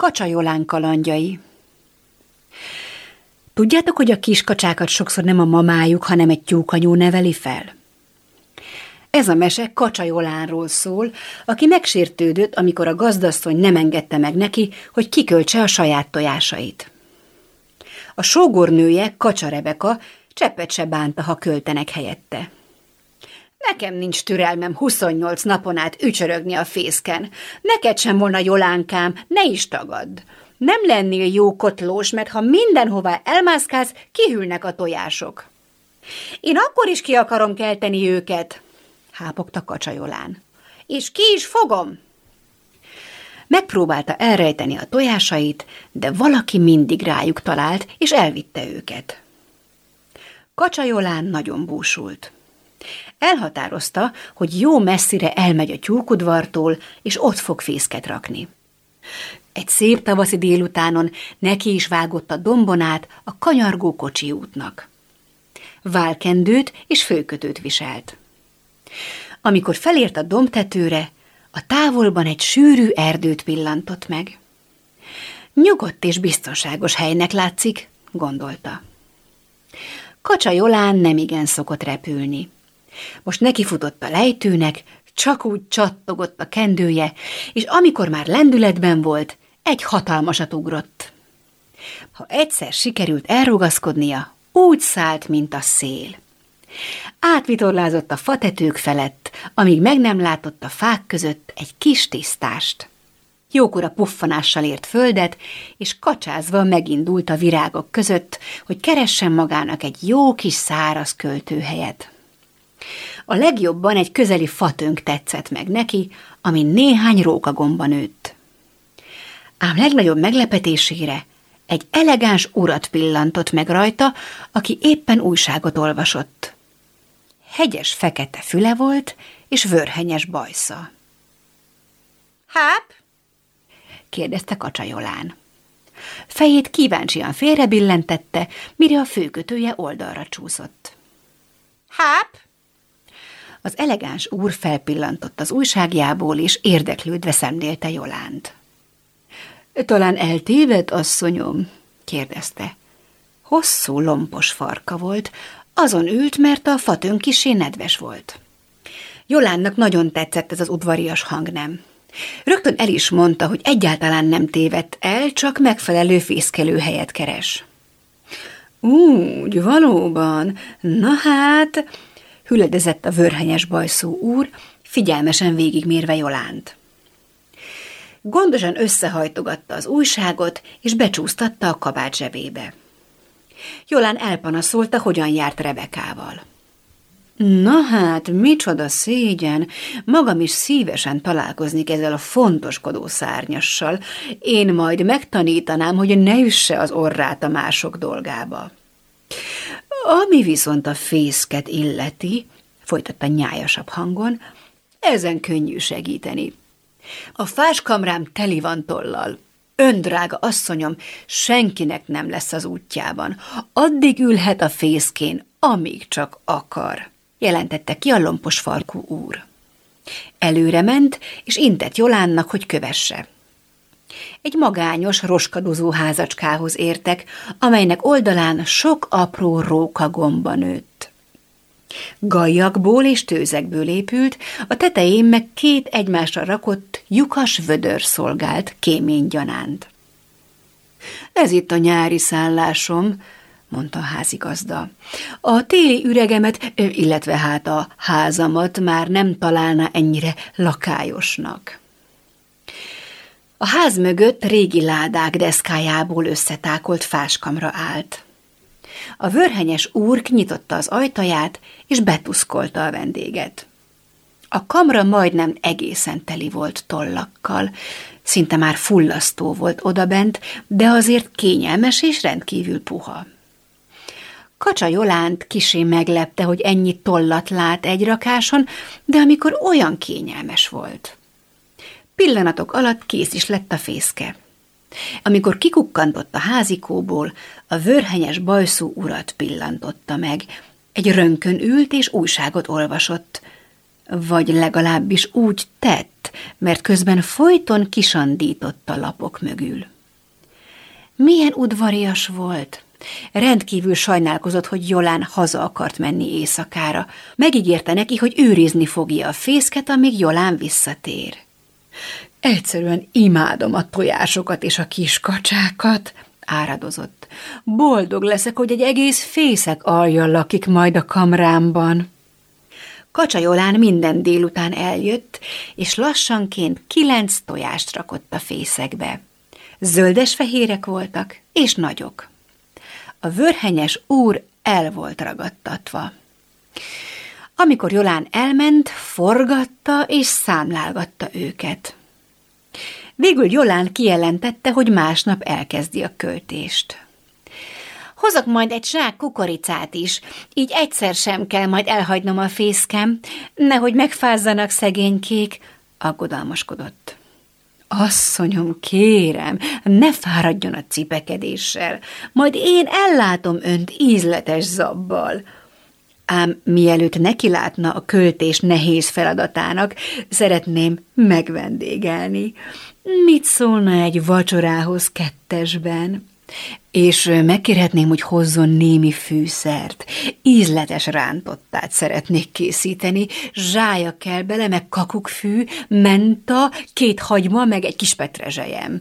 Kacsajolán kalandjai Tudjátok, hogy a kiskacsákat sokszor nem a mamájuk, hanem egy tyúkanyú neveli fel? Ez a mese Kacsajolánról szól, aki megsértődött, amikor a gazdasszony nem engedte meg neki, hogy kiköltse a saját tojásait. A sógornője, Kacsa Rebeka, cseppet se bánta, ha költenek helyette. Nekem nincs türelmem 28 napon át ücsörögni a fészken. Neked sem volna Jolánkám, ne is tagadd. Nem lennél jó kotlós, mert ha mindenhová elmászkálsz, kihűlnek a tojások. Én akkor is ki akarom kelteni őket, hápogta kacsajolán. És ki is fogom. Megpróbálta elrejteni a tojásait, de valaki mindig rájuk talált, és elvitte őket. Kacsajolán nagyon búsult. Elhatározta, hogy jó messzire elmegy a tyúkudvartól, és ott fog fészket rakni. Egy szép tavaszi délutánon neki is vágott a dombonát a kanyargó kocsi útnak. Válkendőt és főkötőt viselt. Amikor felért a dombtetőre, a távolban egy sűrű erdőt pillantott meg. Nyugodt és biztonságos helynek látszik, gondolta. Kacsa Jolán nem igen szokott repülni. Most nekifutott a lejtőnek, csak úgy csattogott a kendője, és amikor már lendületben volt, egy hatalmasat ugrott. Ha egyszer sikerült elrugaszkodnia, úgy szállt, mint a szél. Átvitorlázott a fatetők felett, amíg meg nem látott a fák között egy kis tisztást. Jókora puffanással ért földet, és kacsázva megindult a virágok között, hogy keressen magának egy jó kis száraz költőhelyet. A legjobban egy közeli fatönk tetszett meg neki, ami néhány rókagomba nőtt. Ám legnagyobb meglepetésére egy elegáns urat pillantott meg rajta, aki éppen újságot olvasott. Hegyes fekete füle volt, és vörhenyes bajsza. Háp? kérdezte Kacsajolán. Fejét kíváncsian félrebillentette, mire a főkötője oldalra csúszott. Háp? Az elegáns úr felpillantott az újságjából, és érdeklődve szemlélte Jolánt. Talán eltéved, asszonyom? kérdezte. Hosszú, lompos farka volt, azon ült, mert a fatön kisé nedves volt. Jolánnak nagyon tetszett ez az udvarias hangnem. Rögtön el is mondta, hogy egyáltalán nem tévedt el, csak megfelelő fészkelő helyet keres. Úgy, valóban. Na hát, hüledezett a vörhenyes bajszó úr, figyelmesen végigmérve Jolánt. Gondosan összehajtogatta az újságot, és becsúsztatta a kabát zsebébe. Jolán elpanaszolta, hogyan járt Rebekával. Na hát, micsoda szégyen! Magam is szívesen találkoznék ezzel a fontoskodó szárnyassal. Én majd megtanítanám, hogy ne üsse az orrát a mások dolgába. Ami viszont a fészket illeti, folytatta nyájasabb hangon, ezen könnyű segíteni. A fáskamrám teli van tollal. Ön, drága asszonyom, senkinek nem lesz az útjában. Addig ülhet a fészkén, amíg csak akar, jelentette ki a lompos farkú úr. Előre ment, és intett Jolánnak, hogy kövesse. Egy magányos, roskadozó házacskához értek, amelynek oldalán sok apró róka gomba nőtt. Gajakból és tőzekből épült, a tetején meg két egymásra rakott lyukas vödör szolgált kémény gyanánt. Ez itt a nyári szállásom, mondta a házigazda. A téli üregemet, illetve hát a házamat már nem találna ennyire lakályosnak. A ház mögött régi ládák deszkájából összetákolt fáskamra állt. A vörhenyes úr nyitotta az ajtaját, és betuszkolta a vendéget. A kamra majdnem egészen teli volt tollakkal, szinte már fullasztó volt odabent, de azért kényelmes és rendkívül puha. Kacsa Jolánt kisé meglepte, hogy ennyi tollat lát egy rakáson, de amikor olyan kényelmes volt. Pillanatok alatt kész is lett a fészke. Amikor kikukkantott a házikóból, a vörhenyes bajszú urat pillantotta meg. Egy rönkön ült és újságot olvasott. vagy legalábbis úgy tett, mert közben folyton kisandított a lapok mögül. Milyen udvarias volt! Rendkívül sajnálkozott, hogy Jolán haza akart menni éjszakára. Megígérte neki, hogy őrizni fogja a fészket, amíg Jolán visszatér. Egyszerűen imádom a tojásokat és a kis kacsákat, áradozott. Boldog leszek, hogy egy egész fészek alja lakik majd a kamrámban. Kacsajolán minden délután eljött, és lassanként kilenc tojást rakott a fészekbe. Zöldes-fehérek voltak, és nagyok. A vörhenyes úr el volt ragadtatva. Amikor Jolán elment, forgatta és számlálgatta őket. Végül Jolán kijelentette, hogy másnap elkezdi a költést. Hozok majd egy zsák kukoricát is, így egyszer sem kell majd elhagynom a fészkem, nehogy megfázzanak szegénykék, aggodalmaskodott. Asszonyom, kérem, ne fáradjon a cipekedéssel, majd én ellátom önt ízletes zabbal. Ám mielőtt nekilátna a költés nehéz feladatának, szeretném megvendégelni. Mit szólna egy vacsorához kettesben? És megkérhetném, hogy hozzon némi fűszert. Ízletes rántottát szeretnék készíteni, zsája kell bele, meg kakukkfű, menta, két hagyma, meg egy kis petrezselyem.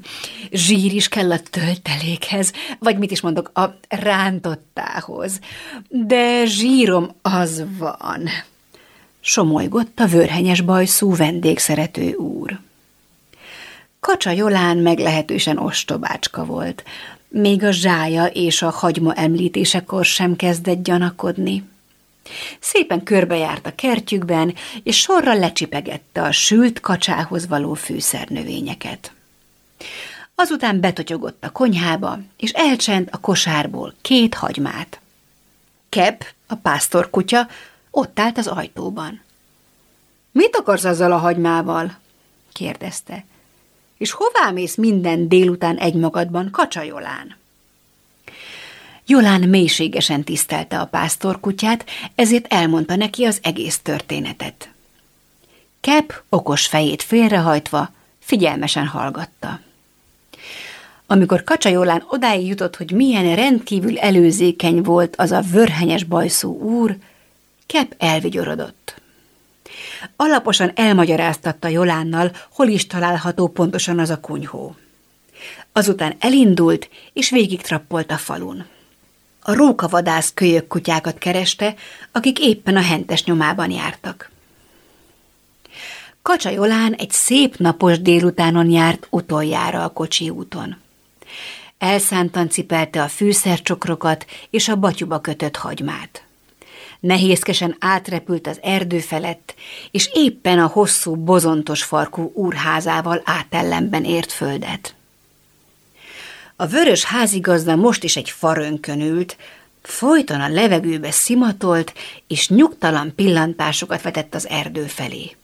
Zsír is kell a töltelékhez, vagy mit is mondok, a rántottához. De zsírom az van. Somolygott a vörhenyes bajszú vendégszerető úr. Kacsa Jolán meglehetősen ostobácska volt, még a zsája és a hagyma említésekor sem kezdett gyanakodni. Szépen körbejárt a kertjükben, és sorra lecsipegette a sült kacsához való fűszernövényeket. Azután betotyogott a konyhába, és elcsent a kosárból két hagymát. Kep, a pásztorkutya, ott állt az ajtóban. – Mit akarsz azzal a hagymával? – kérdezte és hová mész minden délután egymagadban, kacsajolán? Jolán mélységesen tisztelte a pásztorkutyát, ezért elmondta neki az egész történetet. Kep okos fejét félrehajtva figyelmesen hallgatta. Amikor Kacsajolán odáig jutott, hogy milyen rendkívül előzékeny volt az a vörhenyes bajszú úr, Kep elvigyorodott. Alaposan elmagyaráztatta Jolánnal, hol is található pontosan az a kunyhó. Azután elindult, és végig trappolt a falun. A rókavadász kölyök kutyákat kereste, akik éppen a hentes nyomában jártak. Kacsa Jolán egy szép napos délutánon járt utoljára a kocsi úton. Elszántan cipelte a fűszercsokrokat és a batyuba kötött hagymát nehézkesen átrepült az erdő felett, és éppen a hosszú, bozontos farkú úrházával átellenben ért földet. A vörös házigazda most is egy farönkön ült, folyton a levegőbe szimatolt, és nyugtalan pillantásokat vetett az erdő felé.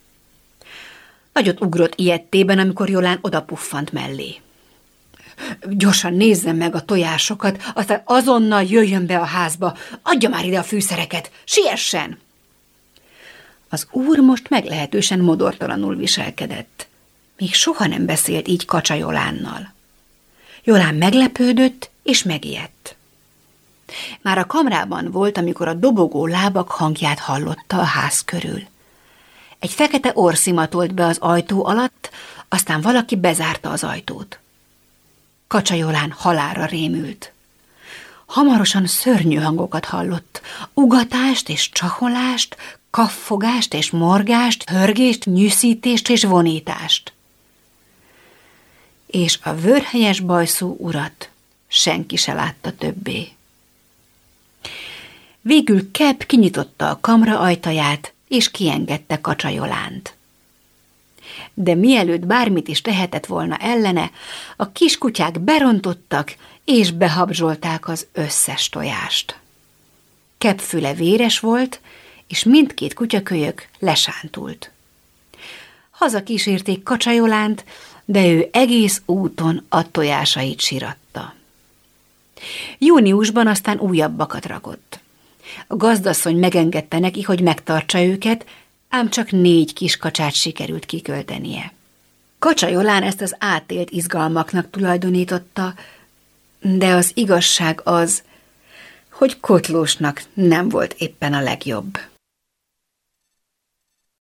Nagyot ugrott ilyettében, amikor Jolán odapuffant mellé gyorsan nézzem meg a tojásokat, aztán azonnal jöjjön be a házba, adja már ide a fűszereket, siessen! Az úr most meglehetősen modortalanul viselkedett. Még soha nem beszélt így Kacsa Jolánnal. Jolán meglepődött és megijedt. Már a kamrában volt, amikor a dobogó lábak hangját hallotta a ház körül. Egy fekete orszimatolt be az ajtó alatt, aztán valaki bezárta az ajtót. Kacsajolán halára rémült. Hamarosan szörnyű hangokat hallott, ugatást és csaholást, kaffogást és morgást, hörgést, nyűszítést és vonítást. És a vörhelyes bajszú urat senki se látta többé. Végül Kep kinyitotta a kamra ajtaját, és kiengedte Kacsajolánt de mielőtt bármit is tehetett volna ellene, a kiskutyák berontottak és behabzsolták az összes tojást. Kepfüle véres volt, és mindkét kutyakölyök lesántult. Haza kísérték kacsajolánt, de ő egész úton a tojásait siratta. Júniusban aztán újabbakat rakott. A gazdasszony megengedte neki, hogy megtartsa őket, ám csak négy kis kacsát sikerült kiköltenie. Kacsa Jolán ezt az átélt izgalmaknak tulajdonította, de az igazság az, hogy Kotlósnak nem volt éppen a legjobb.